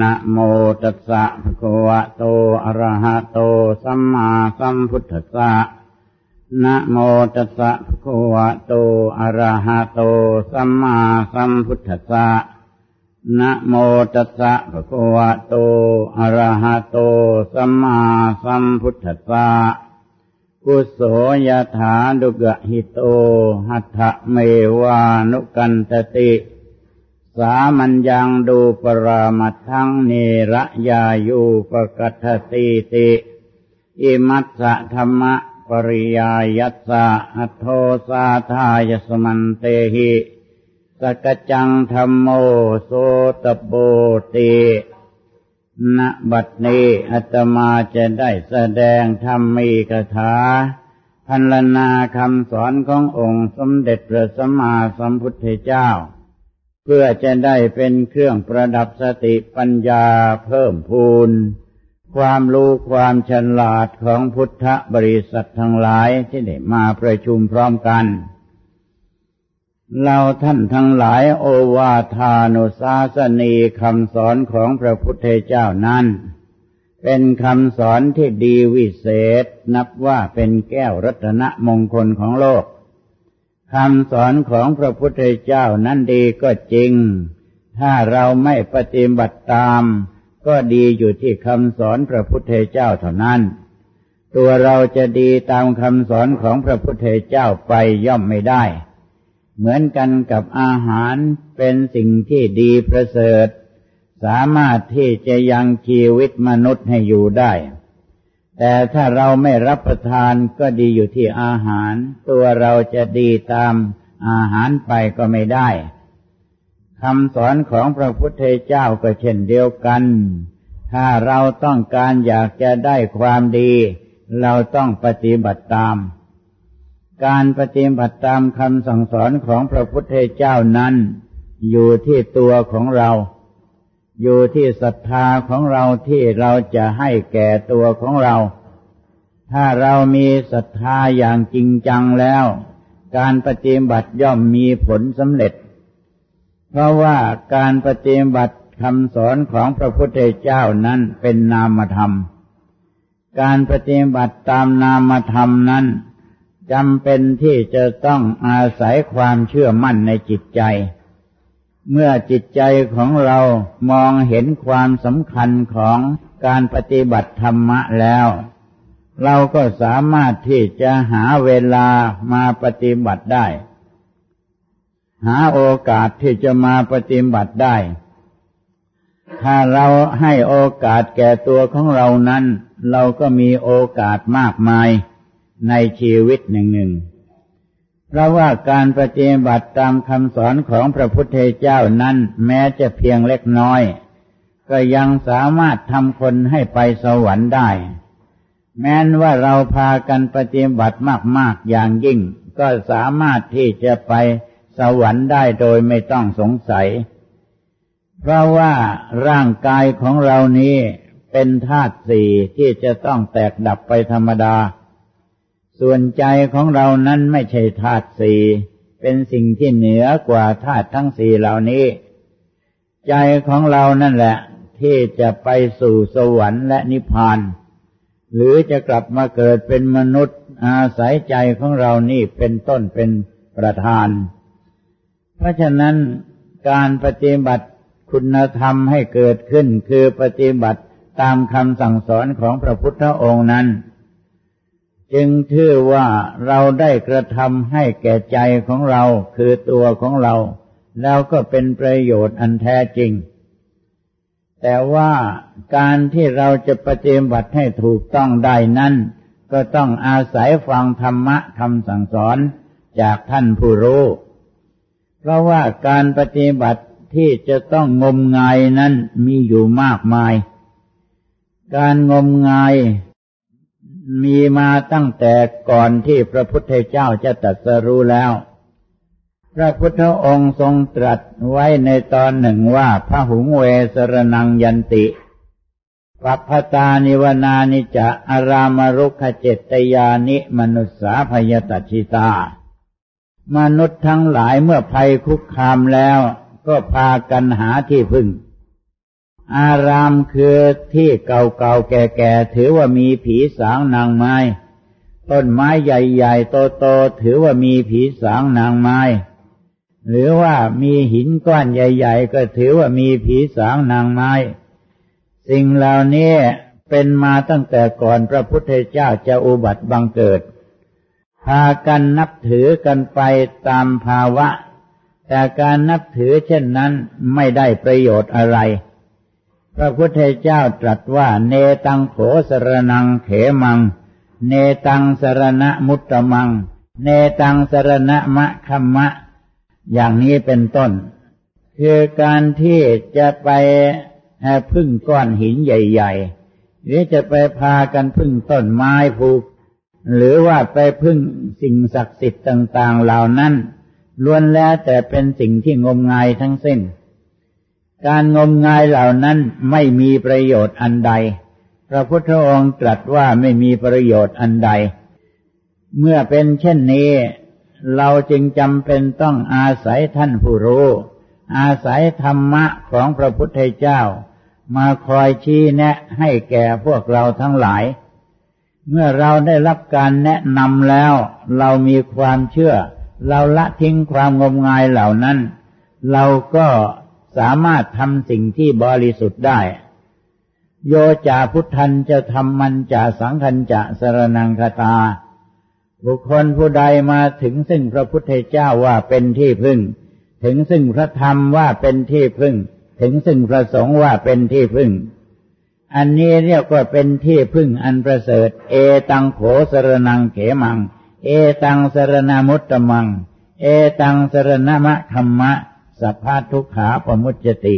นะโมตัสสะภะคะวะโต อะระหะโต สัมมาสัมพุทธัสสะ นะโมตัสสะภะคะวะโต อะระหะโต สัมมาสัมพุทธัสสะ นะโมตัสสะภะคะวะโต อะระหะโต สัมมาสัมพุทธัสสะ กุโสยถาดุกะหิโต หัตถะเมวานุกันตติ สามัญญังดูปรามัททั้งเนระยายูปกัตติติอิมัสสะธรรมะปริยายัสสะอัทโทสาทายสมันเตหิสกจังธรรมโมโสตโบติณบัดนี้อาตมาจะได้แสดงธรรมีกถาพันลนาคำสอนขององค์สมเด็จพระสัมมาสัมพุทธเจ้า เพื่อจะได้เป็นเครื่องประดับสติปัญญาเพิ่มพูน ความรู้ความฉลาดของพุทธบริษัททั้งหลายที่ได้มาประชุมพร้อมกัน เราท่านทั้งหลายโอวาทานุสาสนีคำสอนของพระพุทธเจ้านั้น เป็นคำสอนที่ดีวิเศษนับว่าเป็นแก้วรัตนมงคลของโลก คำสอนของพระพุทธเจ้านั้นดีก็จริง ถ้าเราไม่ปฏิบัติตาม ก็ดีอยู่ที่คำสอนพระพุทธเจ้าเท่านั้น ตัวเราจะดีตามคำสอนของพระพุทธเจ้าไปย่อมไม่ได้ เหมือนกันกับอาหารเป็นสิ่งที่ดีประเสริฐ สามารถที่จะยังชีวิตมนุษย์ให้อยู่ได้ แต่ถ้าเราไม่รับประทานก็ดีอยู่ที่อาหาร ตัวเราจะดีตามอาหารไปก็ไม่ได้คำสอนของพระพุทธเจ้าก็เช่นเดียวกัน ถ้าเราต้องการอยากจะได้ความดี เราต้องปฏิบัติตาม การปฏิบัติตามคำสั่งสอนของพระพุทธเจ้านั้น อยู่ที่ตัวของเรา อยู่ที่ศรัทธาของเราที่เราจะให้แก่ตัวของเรา ถ้าเรามีศรัทธาอย่างจริงจังแล้ว การปฏิบัติย่อมมีผลสำเร็จ เพราะว่าการปฏิบัติคำสอนของพระพุทธเจ้านั้นเป็นนามธรรม การปฏิบัติตามนามธรรมนั้นจำเป็นที่จะต้องอาศัยความเชื่อมั่นในจิตใจ เมื่อจิตใจของเรามองเห็นความสำคัญของการปฏิบัติธรรมะแล้ว เราก็สามารถที่จะหาเวลามาปฏิบัติได้ หาโอกาสที่จะมาปฏิบัติได้ ถ้าเราให้โอกาสแก่ตัวของเรานั้น เราก็มีโอกาสมากมายในชีวิตหนึ่งหนึ่ง เพราะว่าการปฏิบัติตามคำสอนของพระพุทธเจ้านั้นแม้จะเพียงเล็กน้อย ก็ยังสามารถทำคนให้ไปสวรรค์ได้ แม้นว่าเราพากันปฏิบัติมาก ๆ อย่างยิ่ง ก็สามารถที่จะไปสวรรค์ได้โดยไม่ต้องสงสัย เพราะว่าร่างกายของเรานี้เป็นธาตุสี่ที่จะต้องแตกดับไปธรรมดา ส่วนใจของเรานั้นไม่ใช่ธาตุสี่เป็นสิ่งที่เหนือกว่าธาตุทั้งสี่เหล่านี้ ใจของเรานั่นแหละ ที่จะไปสู่สวรรค์และนิพพาน หรือจะกลับมาเกิดเป็นมนุษย์อาศัยใจของเรานี่เป็นต้นเป็นประธาน เพราะฉะนั้นการปฏิบัติคุณธรรมให้เกิดขึ้นคือปฏิบัติตามคำสั่งสอนของพระพุทธองค์นั้น จึงชื่อว่าเราได้กระทำให้แก่ใจของเราคือตัวของเรา แล้วก็เป็นประโยชน์อันแท้จริง แต่ว่าการที่เราจะปฏิบัติให้ถูกต้องได้นั้น ก็ต้องอาศัยฟังธรรมะคำสั่งสอนจากท่านผู้รู้ เพราะว่าการปฏิบัติที่จะต้องงมงายนั้นมีอยู่มากมาย การงมงาย มีมาตั้งแต่ก่อนที่พระพุทธเจ้าจะตรัสรู้แล้ว พระพุทธองค์ทรงตรัสไว้ในตอนหนึ่งว่าพระหุงเวสรนังยันติปัพตานิวนานิจะอารามรุขเจตยานิมนุษสาพยตัชิตา มนุษย์ทั้งหลายเมื่อภัยคุกคามแล้วก็พากันหาที่พึ่ง อารามคือที่เก่าๆแก่ๆถือว่ามีผีสางนางไม้ ต้นไม้ใหญ่ๆโตๆถือว่ามีผีสางนางไม้ หรือว่ามีหินก้อนใหญ่ ๆ ก็ถือว่ามีผีสางนางไม้ สิ่งเหล่านี้เป็นมาตั้งแต่ก่อนพระพุทธเจ้าจะอุบัติบังเกิด พากันนับถือกันไปตามภาวะ แต่การนับถือเช่นนั้นไม่ได้ประโยชน์อะไร พระพุทธเจ้าตรัสว่า เนตังโขสรนังเขมัง เนตังสรณะมุตตมัง เนตังสรณะมะคัมมะ อย่างนี้เป็นต้น คือการที่จะไปพึ่งก้อนหินใหญ่ ๆ หรือจะไปพากันพึ่งต้นไม้ผูกหรือว่าไปพึ่งสิ่งศักดิ์สิทธิ์ต่าง ๆ เหล่านั้นล้วนแล้วแต่เป็นสิ่งที่งมงายทั้งสิ้น การงมงายเหล่านั้นไม่มีประโยชน์อันใด พระพุทธองค์ตรัสว่าไม่มีประโยชน์อันใด เมื่อเป็นเช่นนี้ เราจึงจำเป็นต้องอาศัยท่านผู้รู้ อาศัยธรรมะของพระพุทธเจ้า มาคอยชี้แนะให้แก่พวกเราทั้งหลาย เมื่อเราได้รับการแนะนำแล้ว เรามีความเชื่อ เราละทิ้งความงมงายเหล่านั้น เราก็ สามารถทำสิ่งที่บริสุทธิ์ได้ โยจาพุทธันจะทำมันจะสังคันจะสรนังคตา บุคคลผู้ใดมาถึงซึ่งพระพุทธเจ้าว่าเป็นที่พึ่ง ถึงซึ่งพระธรรมว่าเป็นที่พึ่ง ถึงซึ่งพระสงฆ์ว่าเป็นที่พึ่ง อันนี้เรียกว่าเป็นที่พึ่งอันประเสริฐ เอตังโขสรนังเขมัง เอตังสรณมุตตมัง เอตังสรณมะธรรมะ สัพพะทุกขาปมุจติ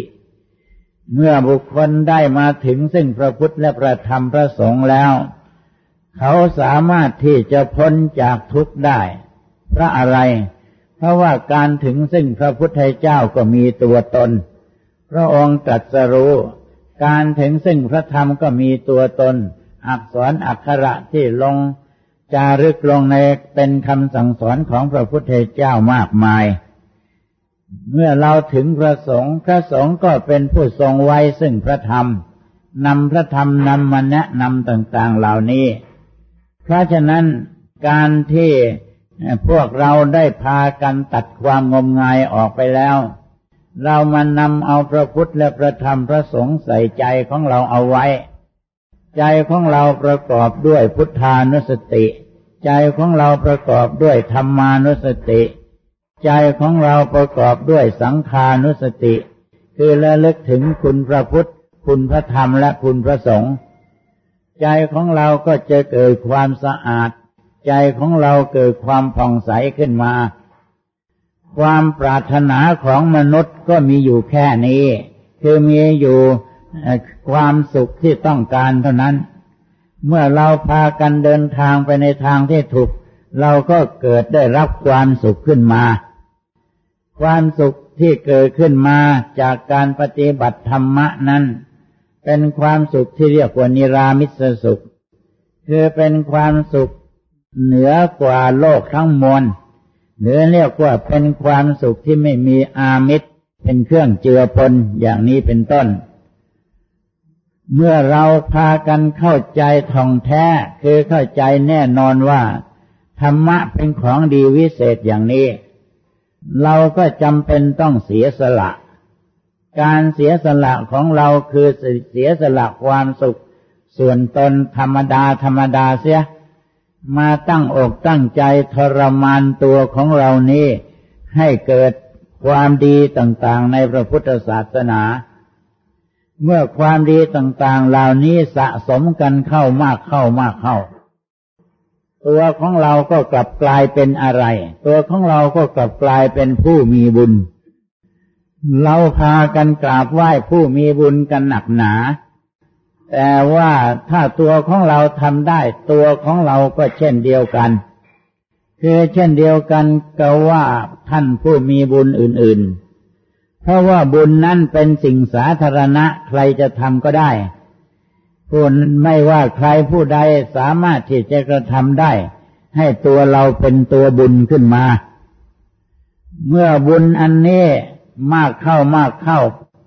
เมื่อบุคคลได้มาถึงซึ่งพระพุทธและพระธรรมพระสงฆ์แล้ว เขาสามารถที่จะพ้นจากทุกข์ได้ เพราะอะไร เพราะว่าการถึงซึ่งพระพุทธเจ้าก็มีตัวตน พระองค์ตรัสรู้ การถึงซึ่งพระธรรมก็มีตัวตน อักษรอักขระที่ลงจารึกลงในเป็นคำสั่งสอนของพระพุทธเจ้ามากมาย เมื่อเราถึงพระสงฆ์พระสงฆ์ก็เป็นผู้ทรงไว้ซึ่งพระธรรมนำพระธรรมนำมาแนะนำต่าง ๆเหล่านี้ เพราะฉะนั้นการที่พวกเราได้พากันตัดความงมงายออกไปแล้ว เรามานำเอาพระพุทธและพระธรรมพระสงฆ์ใส่ใจของเราเอาไว้ ใจของเราประกอบด้วยพุทธานุสติ ใจของเราประกอบด้วยธรรมานุสติ ใจของเราประกอบด้วยสังขานุสติ คือระลึกถึงคุณพระพุทธ คุณพระธรรมและคุณพระสงฆ์ใจของเราก็จะเกิดความสะอาด ใจของเราเกิดความผ่องใสขึ้นมา ความปรารถนาของมนุษย์ก็มีอยู่แค่นี้ คือมีอยู่ความสุขที่ต้องการเท่านั้น เมื่อเราพากันเดินทางไปในทางที่ถูก เราก็เกิดได้รับความสุขขึ้นมา ความสุขที่เกิดขึ้นมาจากการปฏิบัติธรรมะนั้น เป็นความสุขที่เรียกว่านิรามิสสุข คือเป็นความสุขเหนือกว่าโลกทั้งมวลหรือเรียกว่าเป็นความสุขที่ไม่มีอามิตรเป็นเครื่องเจือปนอย่างนี้เป็นต้น เมื่อเราพากันเข้าใจท่องแท้ คือเข้าใจแน่นอนว่า ธรรมะเป็นของดีวิเศษอย่างนี้ เราก็จำเป็นต้องเสียสละ การเสียสละของเราคือเสียสละความสุข ส่วนตนธรรมดาธรรมดาเสีย มาตั้งอกตั้งใจทรมานตัวของเรานี้ ให้เกิดความดีต่างๆในพระพุทธศาสนา เมื่อความดีต่างๆเหล่านี้สะสมกันเข้ามากเข้ามากเข้า ตัวของเราก็กลับกลายเป็นอะไร ตัวของเราก็กลับกลายเป็นผู้มีบุญ เราพากันกราบไหว้ผู้มีบุญกันหนักหนา แต่ว่าถ้าตัวของเราทำได้ ตัวของเราก็เช่นเดียวกัน คือเช่นเดียวกันก็ว่าท่านผู้มีบุญอื่น ๆ เพราะว่าบุญนั้นเป็นสิ่งสาธารณะใครจะทำก็ได้ ผู้ไม่ว่าใครผู้ใดสามารถที่จะกระทำได้ ให้ตัวเราเป็นตัวบุญขึ้นมา เมื่อบุญอันนี้มากเข้ามากเข้า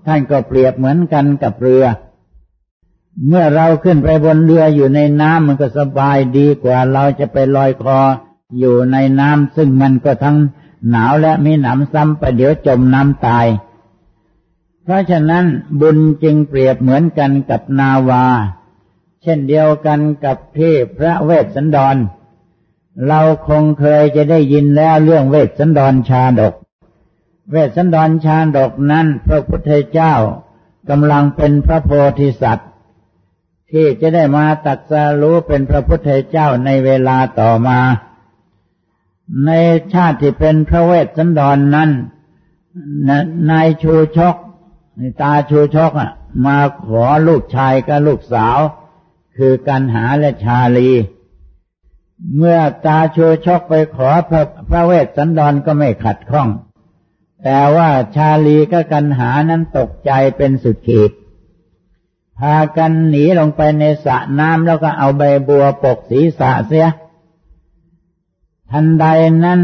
ท่านก็เปรียบเหมือนกันกับเรือ เมื่อเราขึ้นไปบนเรืออยู่ในน้ำมันก็สบายดีกว่าเราจะไปลอยคออยู่ในน้ำซึ่งมันก็ทั้งหนาวและมีหนำซ้ำไปเดี๋ยวจมน้ำตาย เพราะฉะนั้นบุญจึงเปรียบเหมือนกันกับนาวา เช่นเดียวกันกับที่พระเวสสันดร เราคงเคยจะได้ยินแล้วเรื่องเวสสันดรชาดก เวสสันดรชาดกนั้น พระพุทธเจ้ากำลังเป็นพระโพธิสัตว์ ที่จะได้มาตรัสรู้เป็นพระพุทธเจ้าในเวลาต่อมา ในชาติที่เป็นพระเวสสันดรนนั้นนายชูชก ตาชูชกอะ มาขอลูกชายกับลูกสาว คือกันหาและชาลี เมื่อตาชูชกไปขอพระพระเวสสันดรก็ไม่ขัดข้อง แต่ว่าชาลีกับกันหานั้นตกใจเป็นสุดขีดพากันหนีลงไปในสระน้ำแล้วก็เอาใบบัวปกศีรษะเสีย ทันใดนั้น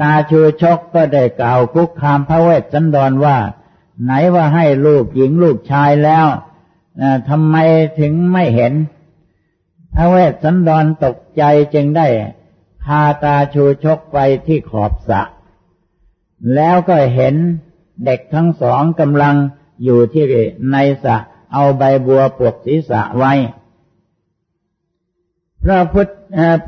ตาชูชกก็ได้กล่าวคุกคามพระเวสสันดรว่า ไหนว่าให้ลูกหญิงลูกชายแล้วทำไมถึงไม่เห็น พระเวสสันดรตกใจจึงได้พาตาชูชกไปที่ขอบสระแล้วก็เห็นเด็กทั้งสองกำลังอยู่ที่ในสระเอาใบบัวปกศีรษะไว้ พระพุทธ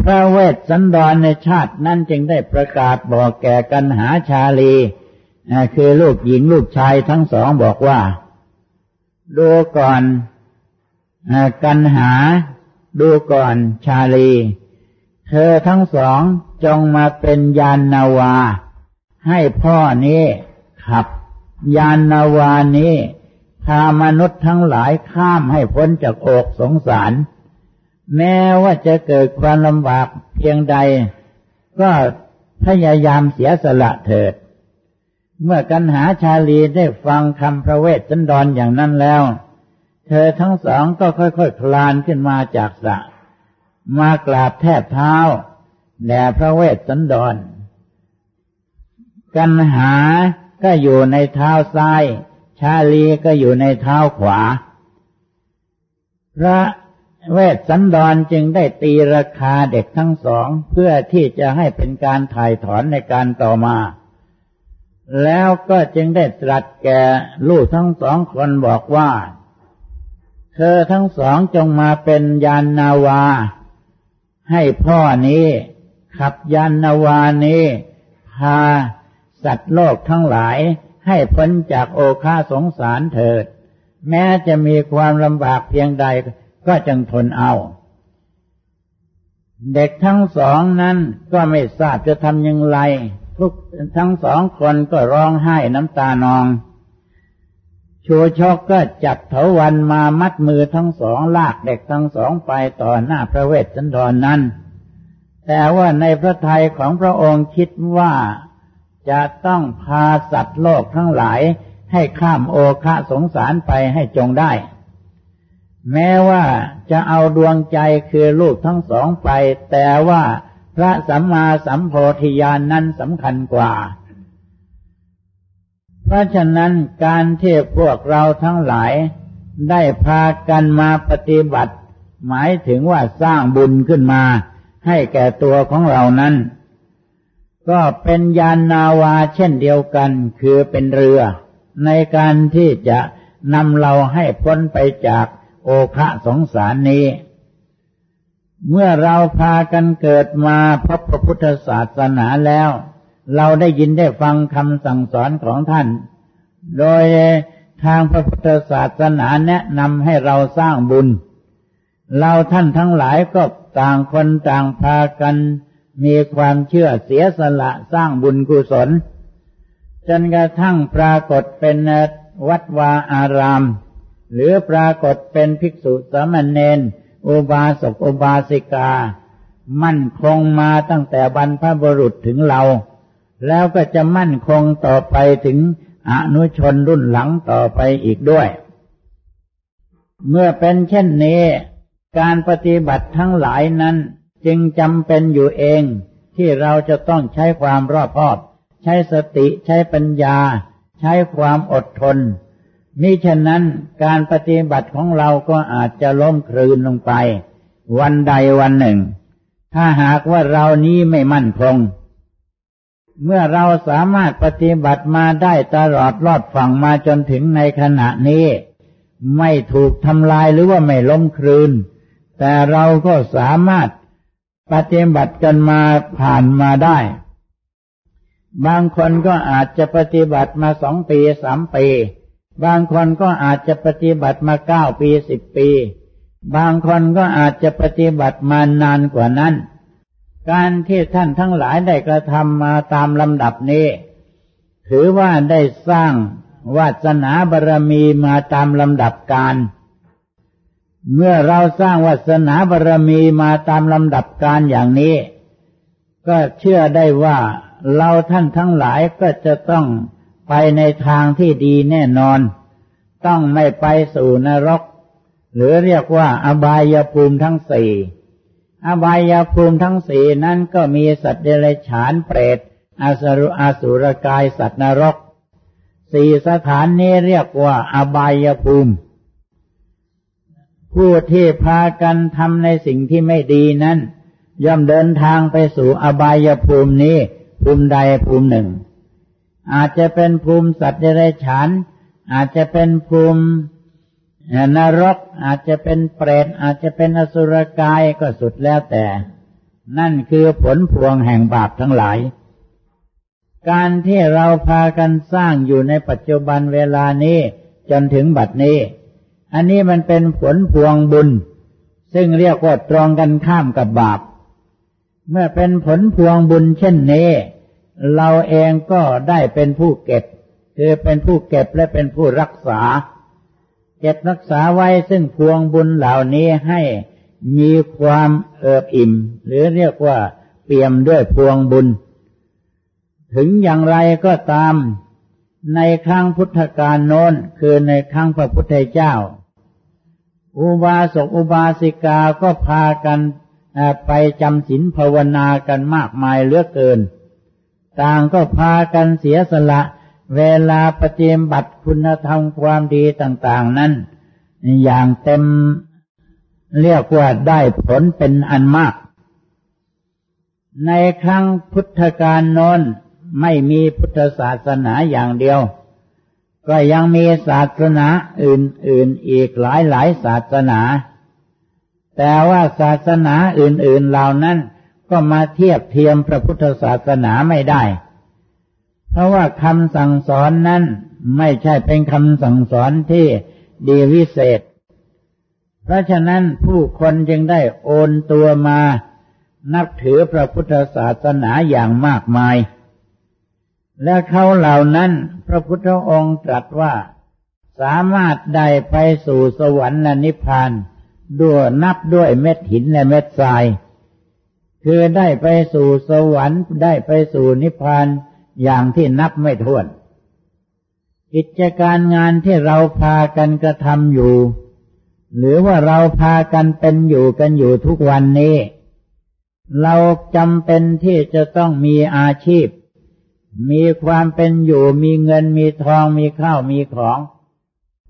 พระเวสสันดรในชาตินั้นจึงได้ประกาศบอกแก่กันหาชาลี คือลูกหญิงลูกชายทั้งสองบอกว่า ดูก่อนกันหา ดูก่อนชาลี เธอทั้งสองจงมาเป็นยานนาวา ให้พ่อนี้ขับ ยานนาวานี้พามนุษย์ทั้งหลายข้ามให้พ้นจากอกสงสาร แม้ว่าจะเกิดความลำบากเพียงใด ก็พยายามเสียสละเถิด เมื่อกันหาชาลีได้ฟังคำพระเวทสันดรออย่างนั้นแล้ว เธอทั้งสองก็ค่อยๆคคลานขึ้นมาจากสระมากราบแทบเท้าแด่พระเวทสันดร กันหาก็อยู่ในเท้าซ้าย ชาลีก็อยู่ในเท้าขวา พระเวสสันดรจึงได้ตีราคาเด็กทั้งสองเพื่อที่จะให้เป็นการถ่ายถอนในการต่อมา แล้วก็จึงได้ตรัสแก่ลูกทั้งสองคนบอกว่า เธอทั้งสองจงมาเป็นยานนาวา ให้พ่อนี้ ขับยานนาวานี้ พาสัตว์โลกทั้งหลายให้พ้นจากโอคาสงสารเถิด แม้จะมีความลำบากเพียงใดก็จึงทนเอา เด็กทั้งสองนั้นก็ไม่ทราบจะทำอย่างไร ทุกทั้งสองคนก็ร้องไห้น้ำตานอง ชูชกก็จับเถาวันมามัดมือทั้งสองลากเด็กทั้งสองไปต่อหน้าพระเวสสันดรนนั้น แต่ว่าในพระทัยของพระองค์คิดว่าจะต้องพาสัตว์โลกทั้งหลายให้ข้ามโอคะสงสารไปให้จงได้ แม้ว่าจะเอาดวงใจคือลูกทั้งสองไป แต่ว่า พระสัมมาสัมโพธิญาณนนั้นสำคัญกว่า เพราะฉะนั้นการที่พวกเราทั้งหลายได้พากันมาปฏิบัติ หมายถึงว่าสร้างบุญขึ้นมา ให้แก่ตัวของเรานั้น ก็เป็นยานนาวาเช่นเดียวกันคือเป็นเรือ ในการที่จะนำเราให้พ้นไปจากโอคะสงสารนี้ เมื่อเราพากันเกิดมาพบพระพุทธศาสนาแล้ว เราได้ยินได้ฟังคำสั่งสอนของท่าน โดยทางพระพุทธศาสนาแนะนำให้เราสร้างบุญ เราท่านทั้งหลายก็ต่างคนต่างพากันมีความเชื่อเสียสละสร้างบุญกุศล จนกระทั่งปรากฏเป็นวัดวาอาราม หรือปรากฏเป็นภิกษุสามเณร อุบาสกอุบาสิกา มั่นคงมาตั้งแต่บรรพบุรุษถึงเรา แล้วก็จะมั่นคงต่อไปถึงอนุชนรุ่นหลังต่อไปอีกด้วย เมื่อเป็นเช่นนี้ การปฏิบัติทั้งหลายนั้นจึงจำเป็นอยู่เอง ที่เราจะต้องใช้ความรอบคอบ ใช้สติใช้ปัญญา ใช้ความอดทน มิฉะนั้นการปฏิบัติของเราก็อาจจะล้มคลืนลงไป วันใดวันหนึ่ง ถ้าหากว่าเรานี้ไม่มั่นคง เมื่อเราสามารถปฏิบัติมาได้ตลอดรอดฝั่งมาจนถึงในขณะนี้ ไม่ถูกทำลายหรือว่าไม่ล้มคลืน แต่เราก็สามารถปฏิบัติกันมาผ่านมาได้ บางคนก็อาจจะปฏิบัติมาสองปีสามปี บางคนก็อาจจะปฏิบัติมาเก้าปีสิบปี บางคนก็อาจจะปฏิบัติมานานกว่านั้น การที่ท่านทั้งหลายได้กระทำมาตามลำดับนี้ ถือว่าได้สร้างวาสนาบารมีมาตามลำดับการ เมื่อเราสร้างวาสนาบารมีมาตามลำดับการอย่างนี้ ก็เชื่อได้ว่าเราท่านทั้งหลายก็จะต้อง ไปในทางที่ดีแน่นอน ต้องไม่ไปสู่นรก หรือเรียกว่าอบายภูมิทั้งสี่อบายภูมิทั้งสี่นั้นก็มีสัตว์เดรัจฉานเปรตอสรุอาสุรกายสัตว์นรก สี่สถานนี้เรียกว่าอบายภูมิ ผู้ที่พากันทำในสิ่งที่ไม่ดีนั้น ย่อมเดินทางไปสู่อบายภูมินี้ ภูมิใดภูมิหนึ่ง อาจจะเป็นภูมิสัตว์เดรัจฉาน อาจจะเป็นภูมินรก อาจจะเป็นเปรต อาจจะเป็นอสุรกายก็สุดแล้วแต่ นั่นคือผลพวงแห่งบาปทั้งหลาย การที่เราพากันสร้างอยู่ในปัจจุบันเวลานี้จนถึงบัดนี้ อันนี้มันเป็นผลพวงบุญ ซึ่งเรียกว่าตรงกันข้ามกับบาป เมื่อเป็นผลพวงบุญเช่นนี้ เราเองก็ได้เป็นผู้เก็บ คือเป็นผู้เก็บและเป็นผู้รักษา เก็บรักษาไว้ซึ่งพวงบุญเหล่านี้ให้มีความเอิบอิ่ม หรือเรียกว่าเปี่ยมด้วยพวงบุญ ถึงอย่างไรก็ตาม ในครั้งพุทธกาลโน้นคือในครั้งพระพุทธเจ้า อุบาสกอุบาสิกาก็พากันไปจำศีลภาวนากันมากมายเหลือเกิน ต่างก็พากันเสียสละ เวลาปฏิบัติคุณธรรมความดีต่าง ๆ นั้น อย่างเต็มเรียกว่าได้ผลเป็นอันมาก ในครั้งพุทธกาลนนไม่มีพุทธศาสนาอย่างเดียว ก็ยังมีศาสนาอื่น ๆ อีกหลายหลายศาสนา แต่ว่าศาสนาอื่น ๆ เหล่านั้น ก็มาเทียบเทียมพระพุทธศาสนาไม่ได้ เพราะว่าคำสั่งสอนนั้นไม่ใช่เป็นคำสั่งสอนที่ดีวิเศษ เพราะฉะนั้นผู้คนจึงได้โอนตัวมานับถือพระพุทธศาสนาอย่างมากมาย และเขาเหล่านั้นพระพุทธองค์ตรัสว่าสามารถได้ไปสู่สวรรค์และนิพพานด้วยนับด้วยเม็ดหินและเม็ดทราย คือได้ไปสู่สวรรค์ได้ไปสู่นิพพานอย่างที่นับไม่ถ้วน กิจการงานที่เราพากันกระทำอยู่ หรือว่าเราพากันเป็นอยู่กันอยู่ทุกวันนี้ เราจำเป็นที่จะต้องมีอาชีพ มีความเป็นอยู่มีเงินมีทองมีข้าวมีของ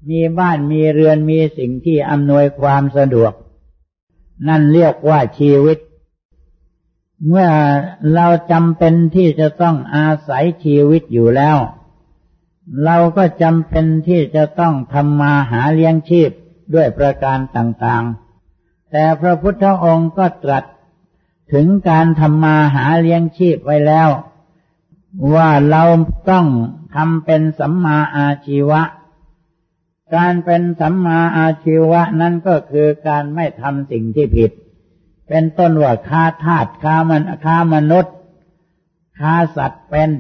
มีบ้านมีเรือนมีสิ่งที่อำนวยความสะดวก นั่นเรียกว่าชีวิต เมื่อเราจำเป็นที่จะต้องอาศัยชีวิตอยู่แล้ว เราก็จำเป็นที่จะต้องทำมาหาเลี้ยงชีพด้วยประการต่างๆ แต่พระพุทธองค์ก็ตรัสถึงการทำมาหาเลี้ยงชีพไว้แล้ว ว่าเราต้องทำเป็นสัมมาอาชีวะ การเป็นสัมมาอาชีวะนั้นก็คือการไม่ทำสิ่งที่ผิด เป็นต้นว่าค้าทาสค้ามันค้ามนุษย์ ค้าสัตว์เป็น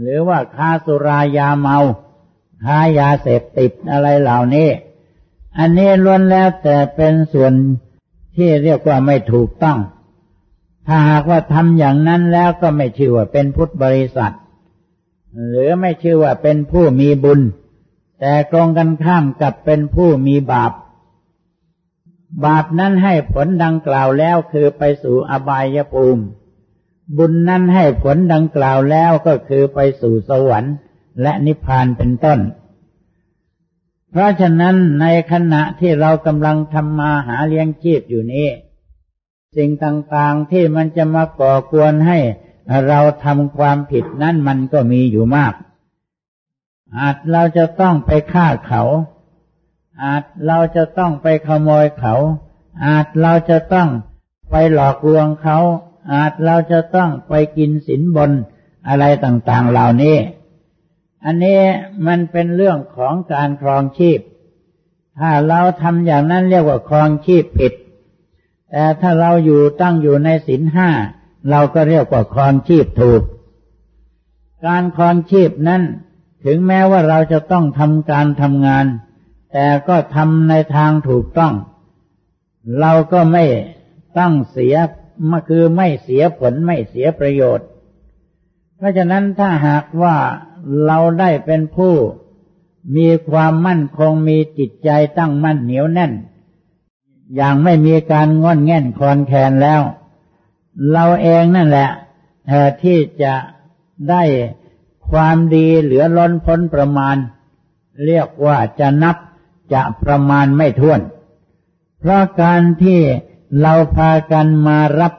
หรือว่าค้าสุรายาเมา ค้ายาเสพติดอะไรเหล่านี้ อันนี้ล้วนแล้วแต่เป็นส่วนที่เรียกว่าไม่ถูกต้อง ถ้าหากว่าทำอย่างนั้นแล้วก็ไม่ชื่อว่าเป็นพุทธบริษัท หรือไม่ชื่อว่าเป็นผู้มีบุญ แต่ตรงกันข้ามกับเป็นผู้มีบาป บาปนั้นให้ผลดังกล่าวแล้วคือไปสู่อบายภูมิ บุญนั้นให้ผลดังกล่าวแล้วก็คือไปสู่สวรรค์ และนิพพานเป็นต้น เพราะฉะนั้นในขณะที่เรากำลังทำมาหาเลี้ยงชีพอยู่นี้ สิ่งต่างๆที่มันจะมาก่อกวนให้เราทำความผิดนั้นมันก็มีอยู่มาก อาจเราจะต้องไปฆ่าเขา อาจเราจะต้องไปขโมยเขา อาจเราจะต้องไปหลอกลวงเขา อาจเราจะต้องไปกินสินบนอะไรต่างๆเหล่านี้ อันนี้มันเป็นเรื่องของการครองชีพ ถ้าเราทำอย่างนั้นเรียกว่าครองชีพผิด แต่ถ้าเราอยู่ตั้งอยู่ในศีลห้าเราก็เรียกว่าครองชีพถูก การครองชีพนั้นถึงแม้ว่าเราจะต้องทำการทำงาน แต่ก็ทำในทางถูกต้อง เราก็ไม่ต้องเสียมาคือไม่เสียผลไม่เสียประโยชน์ เพราะฉะนั้นถ้าหากว่าเราได้เป็นผู้มีความมั่นคงมีจิตใจตั้งมั่นเหนียวแน่น อย่างไม่มีการงอนแง่นคลอนแคลนแล้ว เราเองนั่นแหละที่จะได้ความดีเหลือล้นพ้นประมาณ เรียกว่าจะนับ จะประมาณไม่ท้วน เพราะการที่เราพากันมารับ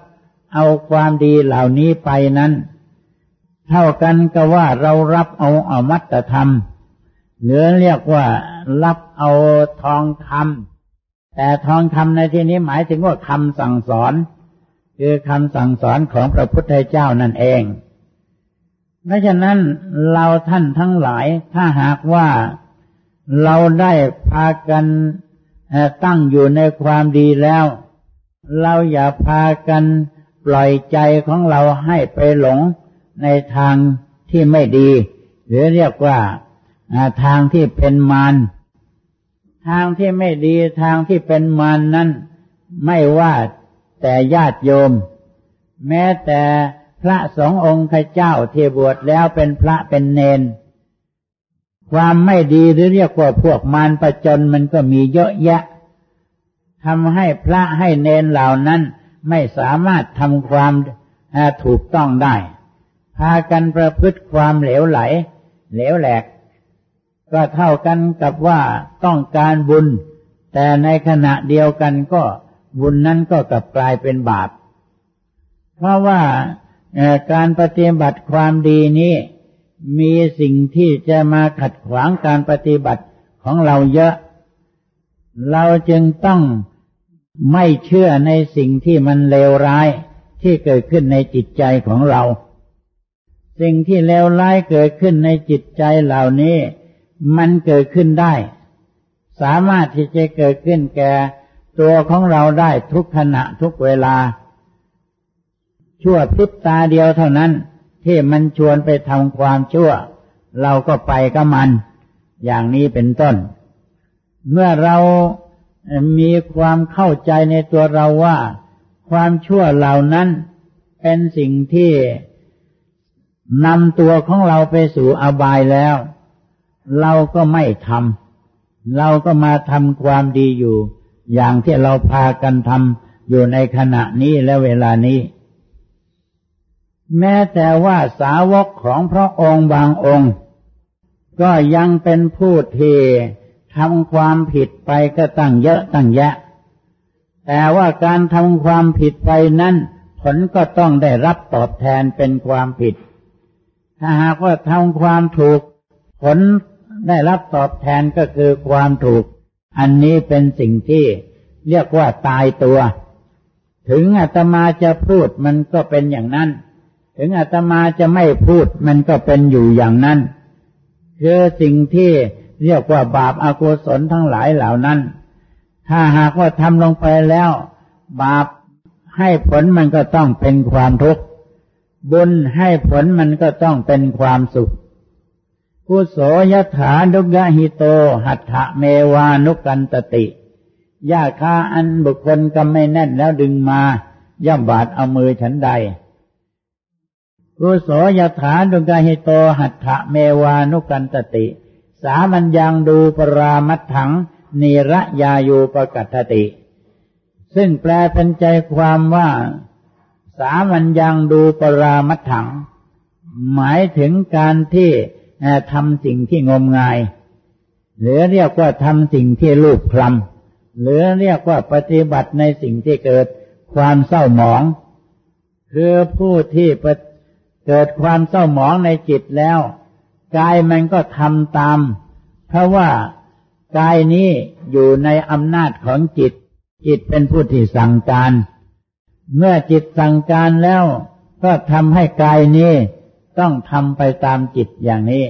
เอาความดีเหล่านี้ไปนั้น เท่ากันก็ว่าเรารับเอาอมัตธรรม หรือเรียกว่ารับเอาทองคำแต่ทองคำในที่นี้หมายถึงว่าคำสั่งสอน คือคำสั่งสอนของพระพุทธเจ้านั่นเองเพราะฉะนั้นเราท่านทั้งหลายถ้าหากว่า เราได้พากันตั้งอยู่ในความดีแล้ว เราอย่าพากันปล่อยใจของเราให้ไปหลงในทางที่ไม่ดี หรือเรียกว่าทางที่เป็นมารทางที่ไม่ดีทางที่เป็นมารนนั้น ไม่ว่าแต่ญาติโยม แม้แต่พระสององค์ข้าเจ้าที่บวชแล้วเป็นพระเป็นเนน ความไม่ดีหรือเรียกว่าพวกมารประจนมันก็มีเยอะแยะทำให้พระให้เนนเหล่านั้นไม่สามารถทำความถูกต้องได้ พากันประพฤติความเหลวไหล เหลวแหลก ก็เท่ากันกับว่าต้องการบุญ แต่ในขณะเดียวกันก็บุญนั้นก็กลับกลายเป็นบาป เพราะว่าการปฏิบัติความดีนี้ มีสิ่งที่จะมาขัดขวางการปฏิบัติของเราเยอะ เราจึงต้องไม่เชื่อในสิ่งที่มันเลวร้ายที่เกิดขึ้นในจิตใจของเรา สิ่งที่เลวร้ายเกิดขึ้นในจิตใจเหล่านี้ มันเกิดขึ้นได้ สามารถที่จะเกิดขึ้นแก่ตัวของเราได้ทุกขณะทุกเวลา ชั่วพิษตาเดียวเท่านั้น ที่มันชวนไปทำความชั่ว เราก็ไปกับมัน อย่างนี้เป็นต้น เมื่อเรามีความเข้าใจในตัวเราว่า ความชั่วเหล่านั้นเป็นสิ่งที่นำตัวของเราไปสู่อบายแล้ว เราก็ไม่ทำเราก็มาทำความดีอยู่ อย่างที่เราพากันทำอยู่ในขณะนี้และเวลานี้ แม้แต่ว่าสาวกของพระองค์บางองค์ ก็ยังเป็นผู้ที่ทำความผิดไปก็ตั้งเยอะตั้งแยะ แต่ว่าการทำความผิดไปนั้น ผลก็ต้องได้รับตอบแทนเป็นความผิด ถ้าหากว่าทำความถูก ผลได้รับตอบแทนก็คือความถูก อันนี้เป็นสิ่งที่เรียกว่าตายตัว ถึงอาตมาจะพูดมันก็เป็นอย่างนั้น ถึงอาตมาจะไม่พูดมันก็เป็นอยู่อย่างนั้นคือสิ่งที่เรียกว่าบาปอากุศลทั้งหลายเหล่านั้น ถ้าหากว่าทำลงไปแล้ว บาปให้ผลมันก็ต้องเป็นความทุกข์บุญให้ผลมันก็ต้องเป็นความสุข กุโสยถานุกะหิโต หัตถะเมวานุกันตติยาคาอันบุคคลกำไม่แน่นแล้วดึงมา ย่ำบาดเอามือฉันใด กุโสยถานุกะหิโตหัตถะเมวานุกันตติ สามัญยังดูปรามัตถังนิระยายูปกัตติ ซึ่งแปลเป็นใจความว่า สามัญยังดูปรามัตถัง หมายถึงการที่ทำสิ่งที่งมงาย หรือเรียกว่าทำสิ่งที่รูปคลำหรือเรียกว่าปฏิบัติในสิ่งที่เกิดความเศร้าหมอง คือผู้ที่ เกิดความเศร้าหมองในจิตแล้วกายมันก็ทำตาม เพราะว่ากายนี้อยู่ในอำนาจของจิต จิตเป็นผู้ที่สั่งการ เมื่อจิตสั่งการแล้วก็ทำให้กายนี้ต้องทำไปตามจิตอย่างนี้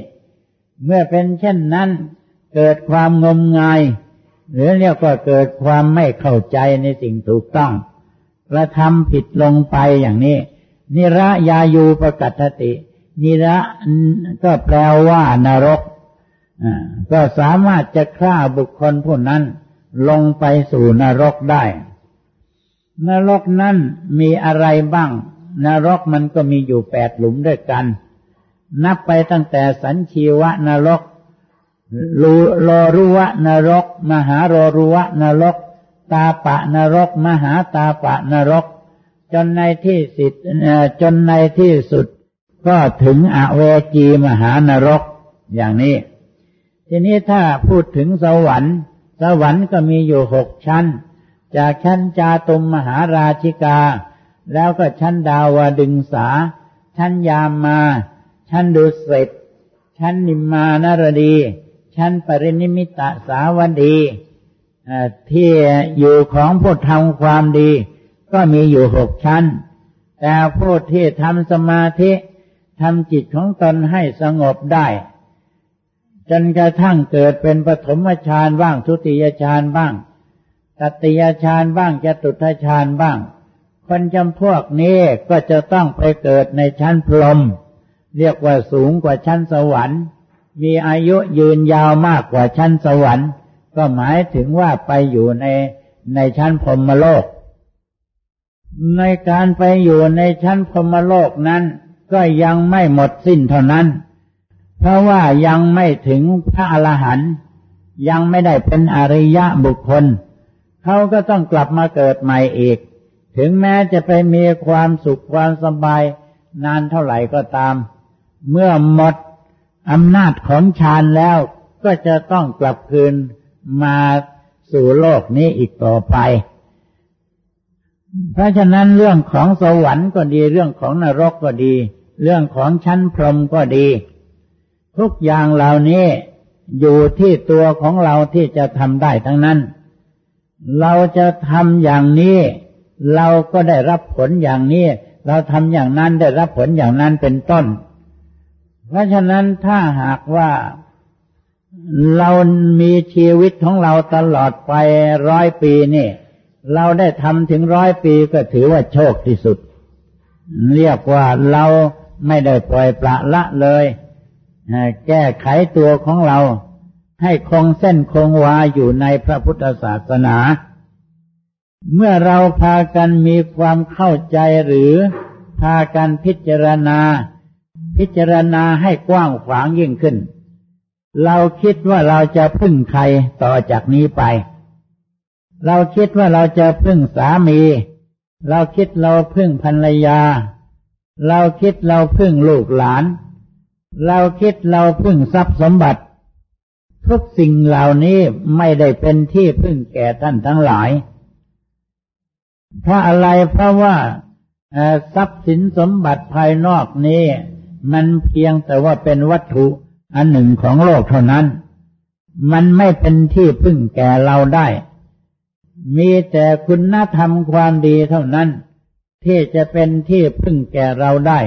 เมื่อเป็นเช่นนั้น เกิดความงมงาย หรือเรียกว่าเกิดความไม่เข้าใจในสิ่งถูกต้องกระทำผิดลงไปอย่างนี้ นิระยายูประกัตติ นิระก็แปลว่านรกก็สามารถจะฆ่าบุคคลผู้นั้น ลงไปสู่นรกได้ นรกนั้นมีอะไรบ้าง นรกมันก็มีอยู่แปดหลุมด้วยกัน นับไปตั้งแต่สัญชีวะนรกลูโลรุวะนรก มหาโรรุวะนรก ตาปะนรก มหาตาปะนรก จนในที่สิทจนในที่สุด ก็ถึงอเวจีมหานรกอย่างนี้ ทีนี้ถ้าพูดถึงสวรรค์ สวรรค์ก็มีอยู่หกชั้น จากชั้นจาตุมมหาราชิกา แล้วก็ชั้นดาวดึงสา ชั้นยามมา ชั้นดุสิตชั้นนิมมานารดี ชั้นปรินิมิตสาวดีที่อยู่ของผู้ทำความดี ก็มีอยู่หกชั้น แต่ผู้ที่ทำสมาธิทำจิตของตนให้สงบได้ จนกระทั่งเกิดเป็นปฐมฌานบ้างทุติยฌานบ้างตติยฌานบ้างจตุทฌานบ้าง คนจำพวกนี้ก็จะต้องไปเกิดในชั้นพรหมเรียกว่าสูงกว่าชั้นสวรรค์ มีอายุยืนยาวมากกว่าชั้นสวรรค์ ก็หมายถึงว่าไปอยู่ในในชั้นพรหมโลก ในการไปอยู่ในชั้นพรหมโลกนั้น ก็ยังไม่หมดสิ้นเท่านั้น เพราะว่ายังไม่ถึงพระอรหันต์ยังไม่ได้เป็นอริยะบุคคล เขาก็ต้องกลับมาเกิดใหม่อีก ถึงแม้จะไปมีความสุขความสบายนานเท่าไหร่ก็ตาม เมื่อหมดอำนาจของฌานแล้วก็จะต้องกลับคืนมาสู่โลกนี้อีกต่อไป เพราะฉะนั้นเรื่องของสวรรค์ก็ดี เรื่องของนรกก็ดี เรื่องของชั้นพรหมก็ดี ทุกอย่างเหล่านี้อยู่ที่ตัวของเราที่จะทำได้ทั้งนั้น เราจะทำอย่างนี้ เราก็ได้รับผลอย่างนี้ เราทำอย่างนั้นได้รับผลอย่างนั้นเป็นต้น เพราะฉะนั้นถ้าหากว่าเรามีชีวิตของเราตลอดไปร้อยปีนี่ เราได้ทำถึงร้อยปีก็ถือว่าโชคที่สุด เรียกว่าเราไม่ได้ปล่อยปละละเลย แก้ไขตัวของเราให้คงเส้นคงวาอยู่ในพระพุทธศาสนา เมื่อเราพากันมีความเข้าใจหรือพากันพิจารณา พิจารณาให้กว้างขวางยิ่งขึ้น เราคิดว่าเราจะพึ่งใครต่อจากนี้ไป เราคิดว่าเราจะพึ่งสามี เราคิดเราพึ่งภรรยา เราคิดเราพึ่งลูกหลาน เราคิดเราพึ่งทรัพย์สมบัติ ทุกสิ่งเหล่านี้ไม่ได้เป็นที่พึ่งแก่ท่านทั้งหลาย เพราะอะไรเพราะว่าทรัพย์สินสมบัติภายนอกนี้ มันเพียงแต่ว่าเป็นวัตถุอันหนึ่งของโลกเท่านั้น มันไม่เป็นที่พึ่งแก่เราได้ มีแต่คุณธรรมความดีเท่านั้น ที่จะเป็นที่พึ่งแก่เราได้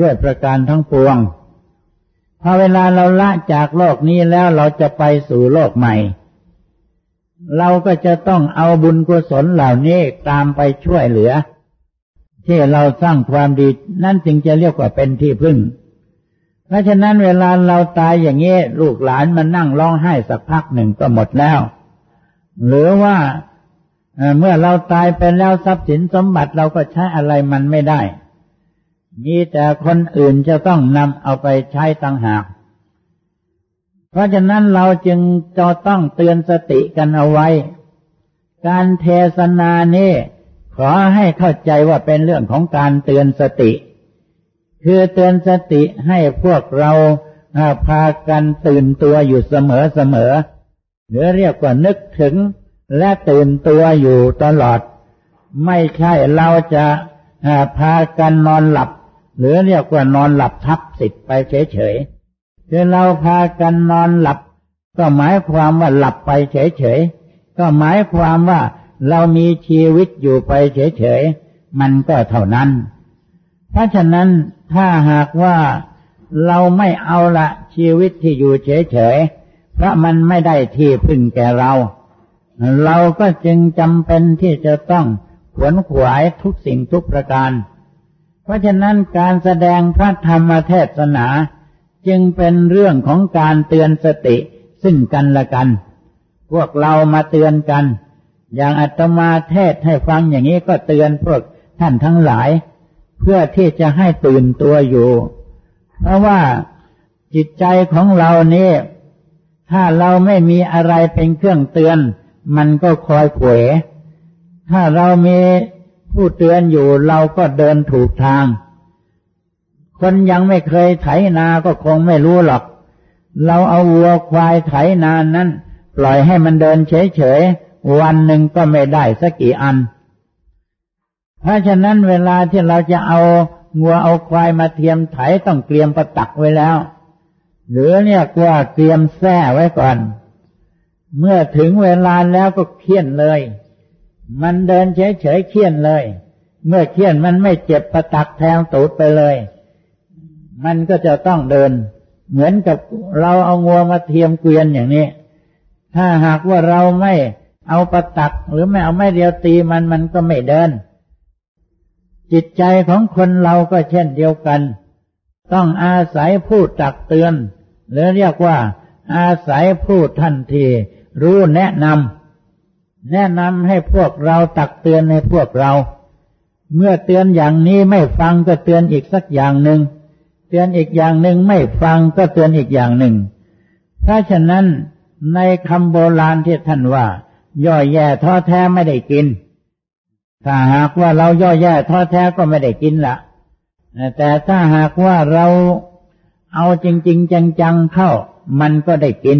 ด้วยประการทั้งปวง พอเวลาเราละจากโลกนี้แล้วเราจะไปสู่โลกใหม่ เราก็จะต้องเอาบุญกุศลเหล่านี้ตามไปช่วยเหลือ ที่เราสร้างความดีนั่นจึงจะเรียกว่าเป็นที่พึ่ง เพราะฉะนั้นเวลาเราตายอย่างนี้ลูกหลานมันนั่งร้องไห้สักพักหนึ่งก็หมดแล้ว หรือว่า เมื่อเราตายไปแล้วทรัพย์สินสมบัติเราก็ใช้อะไรมันไม่ได้ มีแต่คนอื่นจะต้องนำเอาไปใช้ต่างหาก เพราะฉะนั้นเราจึงจะต้องเตือนสติกันเอาไว้ การเทศนานี้ขอให้เข้าใจว่าเป็นเรื่องของการเตือนสติ คือเตือนสติให้พวกเราพากันตื่นตัวอยู่เสมอเสมอหรือเรียกว่านึกถึง และตื่นตัวอยู่ตลอด ไม่ใช่เราจะพากันนอนหลับ หรือเรียกว่านอนหลับทับสิทธิ์ไปเฉยๆคือเราพากันนอนหลับ ก็หมายความว่าหลับไปเฉยๆก็หมายความว่าเรามีชีวิตอยู่ไปเฉยๆมันก็เท่านั้น เพราะฉะนั้นถ้าหากว่าเราไม่เอาละชีวิตที่อยู่เฉยๆเพราะมันไม่ได้ที่พึ่งแก่เรา เราก็จึงจำเป็นที่จะต้องขวนขวายทุกสิ่งทุกประการ เพราะฉะนั้นการแสดงพระธรรมเทศนาจึงเป็นเรื่องของการเตือนสติซึ่งกันและกัน พวกเรามาเตือนกัน อย่างอาตมาเทศให้ฟังอย่างนี้ก็เตือนพวกท่านทั้งหลาย เพื่อที่จะให้ตื่นตัวอยู่ เพราะว่าจิตใจของเรานี่ถ้าเราไม่มีอะไรเป็นเครื่องเตือน มันก็คอยเขวถ้าเรามีผู้เตือนอยู่เราก็เดินถูกทาง คนยังไม่เคยไถนาก็คงไม่รู้หรอก เราเอาวัวควายไถนานั้น ปล่อยให้มันเดินเฉยๆ วันหนึ่งก็ไม่ได้สักกี่อัน เพราะฉะนั้นเวลาที่เราจะเอางัวเอาควายมาเทียมไถต้องเตรียมประตักไว้แล้ว หรือเนี่ยกว่าเตรียมแส้ไว้ก่อน เมื่อถึงเวลาแล้วก็เคี่ยนเลย มันเดินเฉยๆเคี่ยนเลย เมื่อเคี่ยนมันไม่เจ็บประตักแทงตูดไปเลย มันก็จะต้องเดิน เหมือนกับเราเอางัวมาเทียมเกวียนอย่างนี้ ถ้าหากว่าเราไม่เอาประตัก หรือไม่เอาไม่เดียวตีมันมันก็ไม่เดิน จิตใจของคนเราก็เช่นเดียวกัน ต้องอาศัยผู้ตักเตือน หรือเรียกว่า อาศัยผู้ท่านที รู้แนะนำแนะนำให้พวกเราตักเตือนให้พวกเรา เมื่อเตือนอย่างนี้ไม่ฟังก็เตือนอีกสักอย่างหนึ่งเตือนอีกอย่างหนึ่งไม่ฟังก็เตือนอีกอย่างหนึ่ง เพราะฉะนั้นในคำโบราณที่ท่านว่า ย่อแย่ท้อแท้ไม่ได้กิน ถ้าหากว่าเราย่อแย่ท้อแท้ก็ไม่ได้กินละแต่ถ้าหากว่าเราเอาจริง ๆ จังๆเข้า มันก็ได้กิน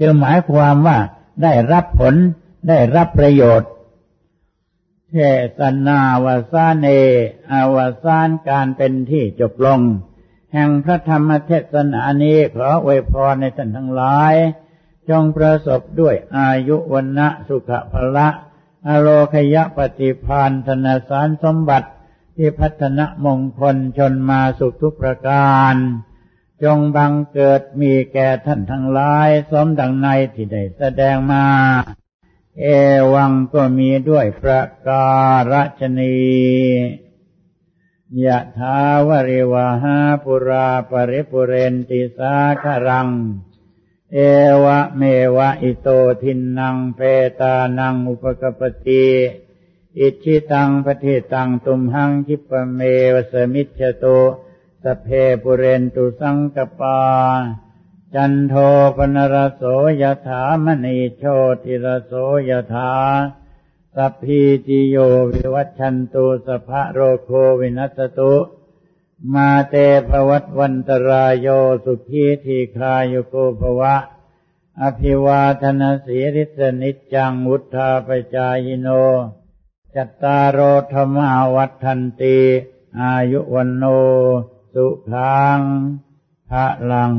จะหมายความว่าได้รับผลได้รับประโยชน์ เทศนาวสานเออาวสานการเป็นที่จบลง แห่งพระธรรมเทศนานี้ขออวยพรในท่านทั้งหลาย จงประสบด้วยอายุวันนะสุขภละอโลคยะปฏิพานธนสารสมบัติที่พัฒนมงคลชนมาสุขทุกประการ จงบังเกิดมีแก่ท่านทั้งหลาย สมดังในที่ได้แสดงมา เอวังก็มีด้วยประการชนียะทาวริวหาปุราปริปุเรนติสาครัง เอวะเมวะอิโตทินนังเปตานังอุปกัปปติอิจฉิตังปัตถิตังตุมหังขิปปเมวสมิชฌตุ สัพเพปูเรนตุสังกัปปา จันโทปัณณรโสยถามณิโชติรโสยถาสัพพีติโยวิวัชชันตุสัพพโรโควินัสสตุ มาเตภวัตวันตราโยสุขีทีฆายุโกภวะ อภิวาทนาสีริสนิจังวุธาปจายโน จัตตารโธรรมาวัฏันตีอายุวันโน สุขังพระลัง